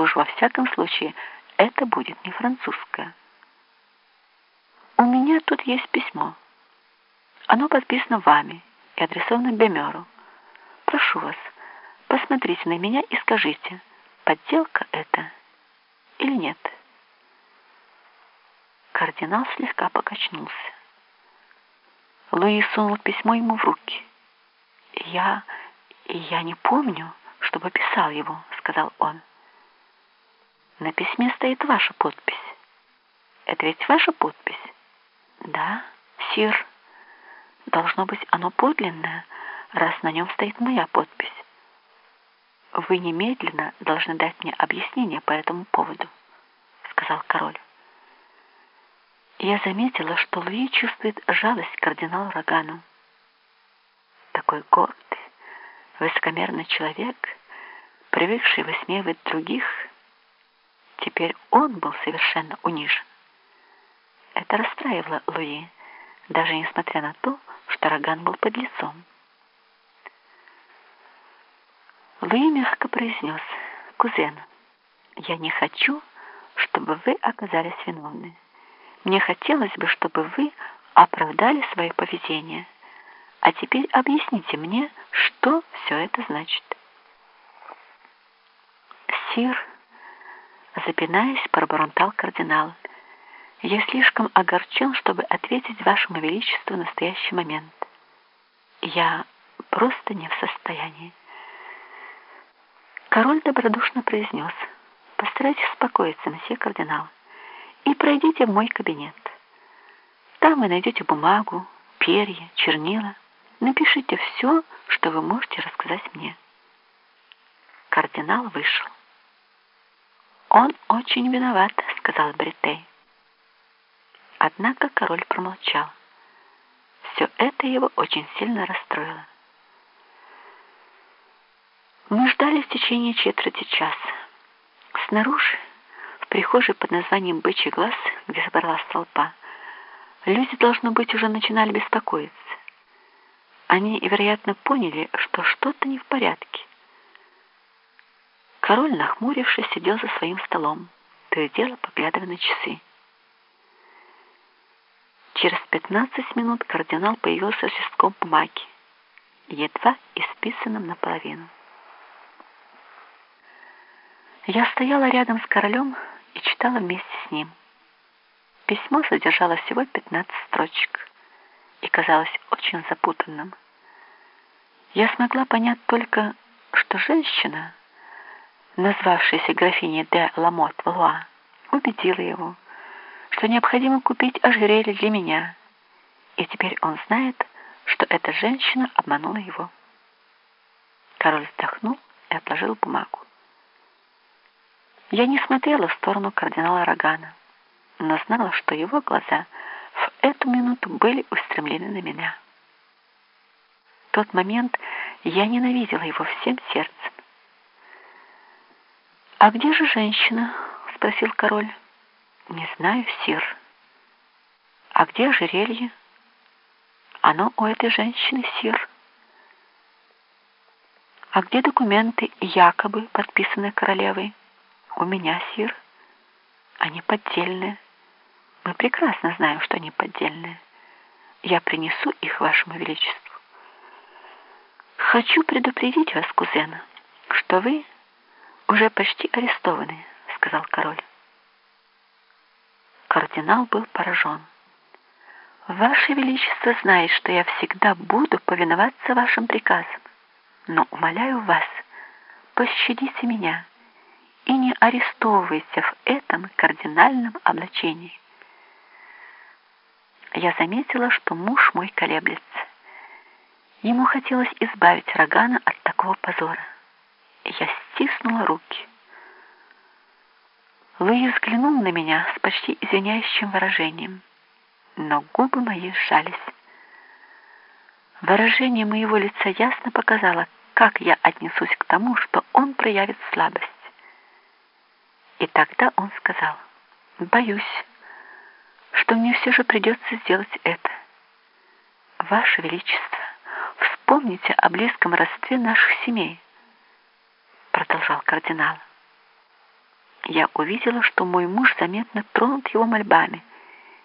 то уж во всяком случае это будет не французское. У меня тут есть письмо. Оно подписано вами и адресовано Бемеру. Прошу вас, посмотрите на меня и скажите, подделка это или нет. Кардинал слегка покачнулся. Луи сунул письмо ему в руки. «Я... я не помню, чтобы писал его», — сказал он. «На письме стоит ваша подпись. Это ведь ваша подпись?» «Да, сир. Должно быть, оно подлинное, раз на нем стоит моя подпись. Вы немедленно должны дать мне объяснение по этому поводу», — сказал король. Я заметила, что Луи чувствует жалость кардиналу Рогану. Такой гордый, высокомерный человек, привыкший высмеивать других, теперь он был совершенно унижен. Это расстраивало Луи, даже несмотря на то, что Роган был под лицом. Луи мягко произнес, «Кузен, я не хочу, чтобы вы оказались виновны. Мне хотелось бы, чтобы вы оправдали свое поведение. А теперь объясните мне, что все это значит. Сир, запинаясь, пробормотал кардинал, я слишком огорчен, чтобы ответить вашему величеству в настоящий момент. Я просто не в состоянии. Король добродушно произнес, постарайтесь успокоиться, месье кардинал и пройдите в мой кабинет. Там вы найдете бумагу, перья, чернила. Напишите все, что вы можете рассказать мне. Кардинал вышел. «Он очень виноват», — сказал Бритей. Однако король промолчал. Все это его очень сильно расстроило. Мы ждали в течение четверти часа. Снаружи прихожей под названием «Бычий глаз», где собралась толпа, люди, должно быть, уже начинали беспокоиться. Они, вероятно, поняли, что что-то не в порядке. Король, нахмурившись, сидел за своим столом, то и дело поглядывая на часы. Через пятнадцать минут кардинал появился с листком бумаги, едва исписанным наполовину. Я стояла рядом с королем, и читала вместе с ним. Письмо содержало всего 15 строчек и казалось очень запутанным. Я смогла понять только, что женщина, назвавшаяся графиней де Ламот Валуа, убедила его, что необходимо купить ожерелье для меня, и теперь он знает, что эта женщина обманула его. Король вздохнул и отложил бумагу. Я не смотрела в сторону кардинала Рогана, но знала, что его глаза в эту минуту были устремлены на меня. В тот момент я ненавидела его всем сердцем. «А где же женщина?» — спросил король. «Не знаю, сир». «А где ожерелье?» «Оно у этой женщины, сир». «А где документы, якобы подписанные королевой?» У меня, сир. Они поддельные. Мы прекрасно знаем, что они поддельные. Я принесу их вашему величеству. Хочу предупредить вас, кузена, что вы уже почти арестованы, сказал король. Кардинал был поражен. Ваше Величество знает, что я всегда буду повиноваться вашим приказам, но умоляю вас, пощадите меня и не арестовывайся в этом кардинальном облачении. Я заметила, что муж мой колеблется. Ему хотелось избавить Рогана от такого позора. Я стиснула руки. Луи взглянул на меня с почти извиняющим выражением, но губы мои сжались. Выражение моего лица ясно показало, как я отнесусь к тому, что он проявит слабость. И тогда он сказал, «Боюсь, что мне все же придется сделать это. Ваше Величество, вспомните о близком родстве наших семей», продолжал кардинал. я увидела, что мой муж заметно тронут его мольбами.